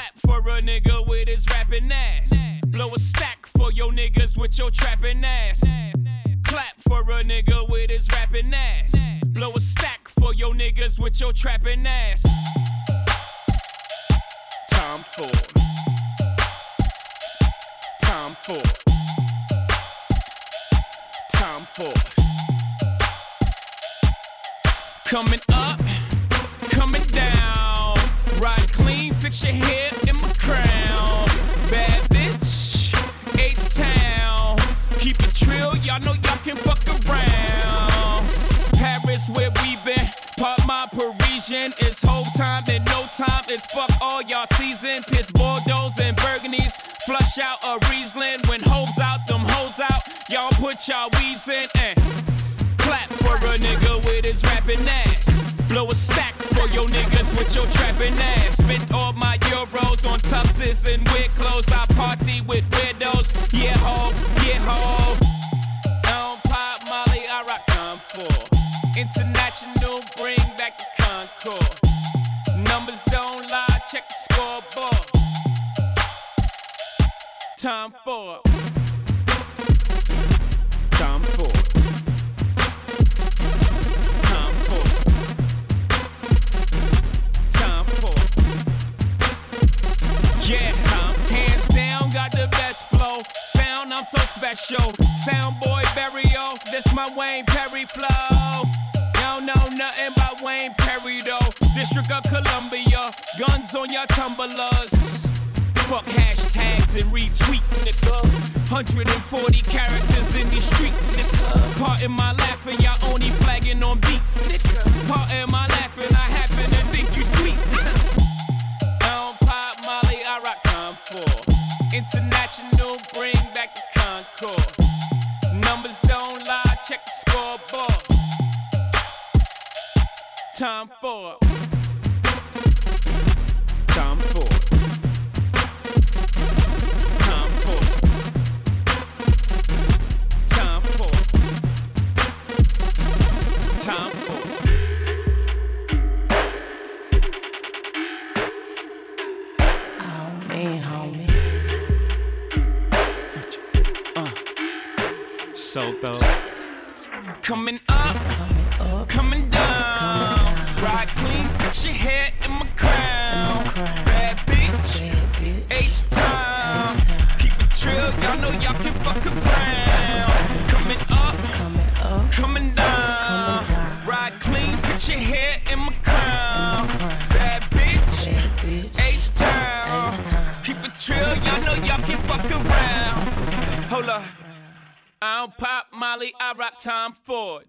Clap for a nigga with his rapping ass. Blow a stack for your niggas with your trapping ass. Clap for a nigga with his rapping ass. Blow a stack for your niggas with your trapping ass. Tom Ford. Tom Ford. Tom Ford. Coming up, your hair in my crown. Bad bitch, H Town. Keep it trill, y'all know y'all can fuck around. Paris, where we been. Pop my Parisian. It's whole time and no time. It's fuck all y'all season. Piss Bordeaux and Burgundies. Flush out a Riesling. When hoes out, them hoes out. Y'all put y'all weaves in and clap for a nigga with his rapping ass. Blow a stack for your niggas with your trapping ass. Spent all my euros on tuxes and weird clothes. I party with weirdos. Yeah, ho, yeah, ho. Don't pop Molly, I rock Tom Ford. International, bring back the Concorde. Numbers don't lie, check the scoreboard. Tom Ford. Got the best flow. Sound, I'm so special. Sound boy burial, this my Wayne Perry flow. Don't know nothing about Wayne Perry though. District of Columbia, guns on your tumblers. Fuck hashtags and retweets, nigga. 140 characters in these streets. Part in my laughing, y'all only flagging on beats. Part in Numbers don't lie, check the scoreboard. Tom Ford. Tom Ford. So though. Coming up, Coming down. Ride clean, put your hair in my crown. Bad bitch. H Town. Keep it trill, y'all know y'all can fuck around. Coming up, Coming down. Ride clean, fix your hair in my crown. Bad bitch. H Town. Keep it trill, y'all know y'all can fuck around. Hold up. I don't pop Molly, I rock Tom Ford.